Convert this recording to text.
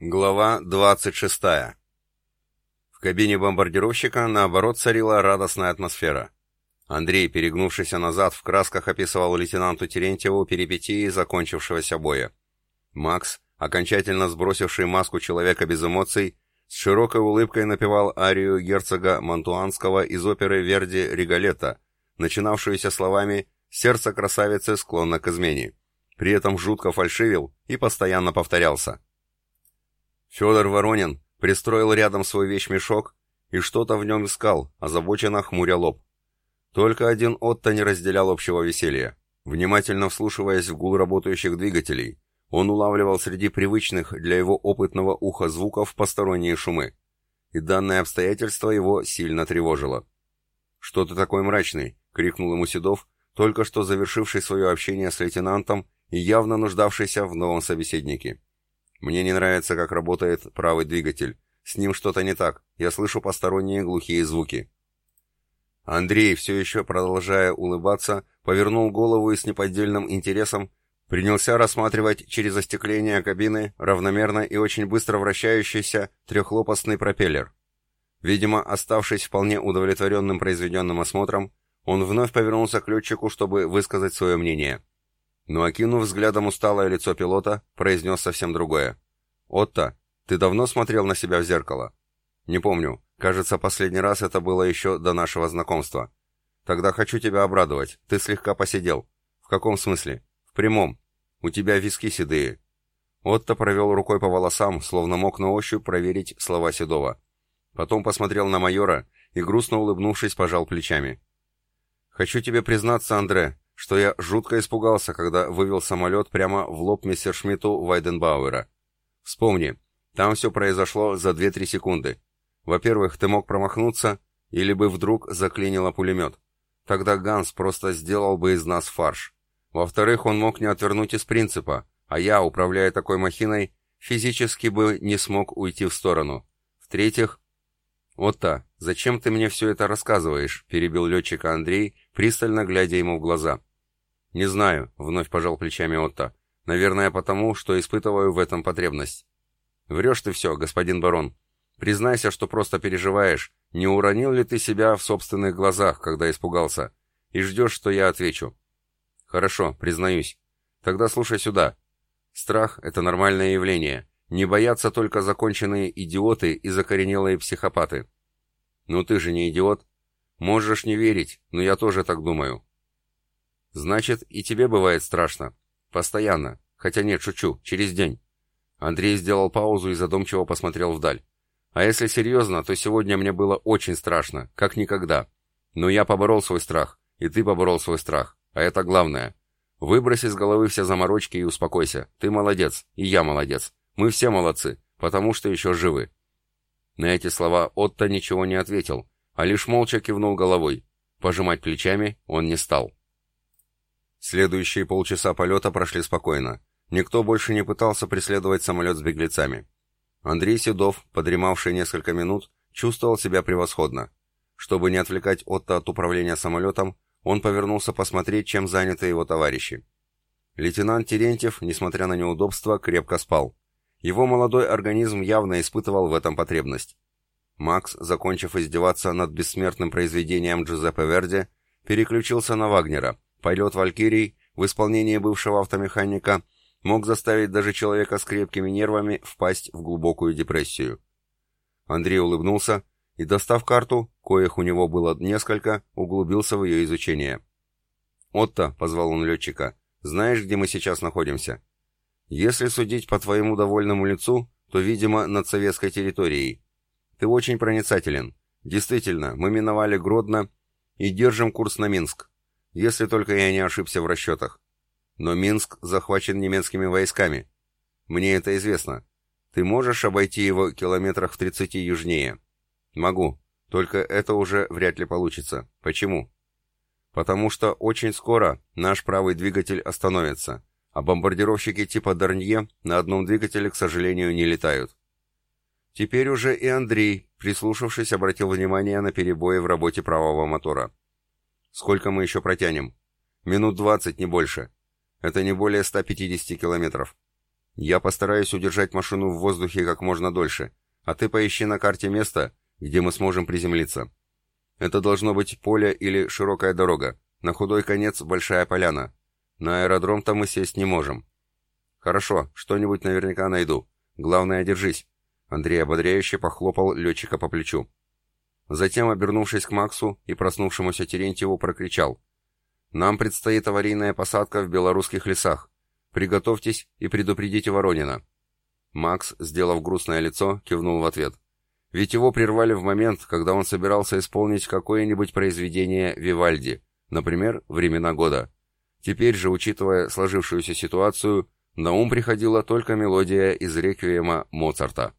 Глава 26. В кабине бомбардировщика, наоборот, царила радостная атмосфера. Андрей, перегнувшись назад, в красках описывал лейтенанту Терентьеву перипетии закончившегося боя. Макс, окончательно сбросивший маску человека без эмоций, с широкой улыбкой напевал арию герцога Мантуанского из оперы Верди «Риголетто», начинавшуюся словами «Сердце красавицы склонно к измене». При этом жутко фальшивил и постоянно повторялся – Федор Воронин пристроил рядом свой вещмешок и что-то в нем искал, озабоченно хмуря лоб. Только один Отто не разделял общего веселья. Внимательно вслушиваясь в гул работающих двигателей, он улавливал среди привычных для его опытного уха звуков посторонние шумы. И данное обстоятельство его сильно тревожило. «Что ты такой мрачный?» — крикнул ему Седов, только что завершивший свое общение с лейтенантом и явно нуждавшийся в новом собеседнике. Мне не нравится, как работает правый двигатель. С ним что-то не так. Я слышу посторонние глухие звуки. Андрей, все еще продолжая улыбаться, повернул голову и с неподдельным интересом принялся рассматривать через остекление кабины равномерно и очень быстро вращающийся трехлопастный пропеллер. Видимо, оставшись вполне удовлетворенным произведенным осмотром, он вновь повернулся к летчику, чтобы высказать свое мнение но, окинув взглядом усталое лицо пилота, произнес совсем другое. «Отто, ты давно смотрел на себя в зеркало?» «Не помню. Кажется, последний раз это было еще до нашего знакомства. Тогда хочу тебя обрадовать. Ты слегка посидел». «В каком смысле?» «В прямом. У тебя виски седые». Отто провел рукой по волосам, словно мог на ощупь проверить слова Седова. Потом посмотрел на майора и, грустно улыбнувшись, пожал плечами. «Хочу тебе признаться, Андре, что я жутко испугался, когда вывел самолет прямо в лоб мессершмитту Вайденбауэра. Вспомни, там все произошло за 2-3 секунды. Во-первых, ты мог промахнуться, или бы вдруг заклинило пулемет. Тогда Ганс просто сделал бы из нас фарш. Во-вторых, он мог не отвернуть из принципа, а я, управляя такой махиной, физически бы не смог уйти в сторону. В-третьих... «Отто, зачем ты мне все это рассказываешь?» — перебил летчика Андрей, пристально глядя ему в глаза. «Не знаю», — вновь пожал плечами Отто. «Наверное, потому, что испытываю в этом потребность». «Врешь ты все, господин барон. Признайся, что просто переживаешь. Не уронил ли ты себя в собственных глазах, когда испугался? И ждешь, что я отвечу?» «Хорошо, признаюсь. Тогда слушай сюда. Страх — это нормальное явление. Не боятся только законченные идиоты и закоренелые психопаты». «Ну ты же не идиот. Можешь не верить, но я тоже так думаю. Значит, и тебе бывает страшно. Постоянно. Хотя нет, шучу, через день. Андрей сделал паузу и задумчиво посмотрел вдаль. А если серьезно, то сегодня мне было очень страшно, как никогда. Но я поборол свой страх, и ты поборол свой страх. А это главное. Выбрось из головы все заморочки и успокойся. Ты молодец, и я молодец. Мы все молодцы, потому что еще живы. На эти слова Отто ничего не ответил, а лишь молча кивнул головой. Пожимать плечами он не стал. Следующие полчаса полета прошли спокойно. Никто больше не пытался преследовать самолет с беглецами. Андрей Седов, подремавший несколько минут, чувствовал себя превосходно. Чтобы не отвлекать Отто от управления самолетом, он повернулся посмотреть, чем заняты его товарищи. Лейтенант Терентьев, несмотря на неудобства, крепко спал. Его молодой организм явно испытывал в этом потребность. Макс, закончив издеваться над бессмертным произведением Джузеппе Верди, переключился на Вагнера, Полет «Валькирий» в исполнении бывшего автомеханика мог заставить даже человека с крепкими нервами впасть в глубокую депрессию. Андрей улыбнулся и, достав карту, коих у него было несколько, углубился в ее изучение. «Отто», — позвал он летчика, — «знаешь, где мы сейчас находимся?» «Если судить по твоему довольному лицу, то, видимо, над советской территорией. Ты очень проницателен. Действительно, мы миновали Гродно и держим курс на Минск. Если только я не ошибся в расчетах. Но Минск захвачен немецкими войсками. Мне это известно. Ты можешь обойти его километрах в 30 южнее? Могу. Только это уже вряд ли получится. Почему? Потому что очень скоро наш правый двигатель остановится, а бомбардировщики типа Дарнье на одном двигателе, к сожалению, не летают. Теперь уже и Андрей, прислушавшись, обратил внимание на перебои в работе правого мотора. Сколько мы еще протянем? Минут двадцать, не больше. Это не более 150 километров. Я постараюсь удержать машину в воздухе как можно дольше, а ты поищи на карте место, где мы сможем приземлиться. Это должно быть поле или широкая дорога, на худой конец большая поляна. На аэродром-то мы сесть не можем. Хорошо, что-нибудь наверняка найду. Главное, держись. Андрей ободряюще похлопал летчика по плечу. Затем, обернувшись к Максу и проснувшемуся Терентьеву, прокричал. «Нам предстоит аварийная посадка в белорусских лесах. Приготовьтесь и предупредите Воронина». Макс, сделав грустное лицо, кивнул в ответ. Ведь его прервали в момент, когда он собирался исполнить какое-нибудь произведение Вивальди, например, «Времена года». Теперь же, учитывая сложившуюся ситуацию, на ум приходила только мелодия из реквиема Моцарта.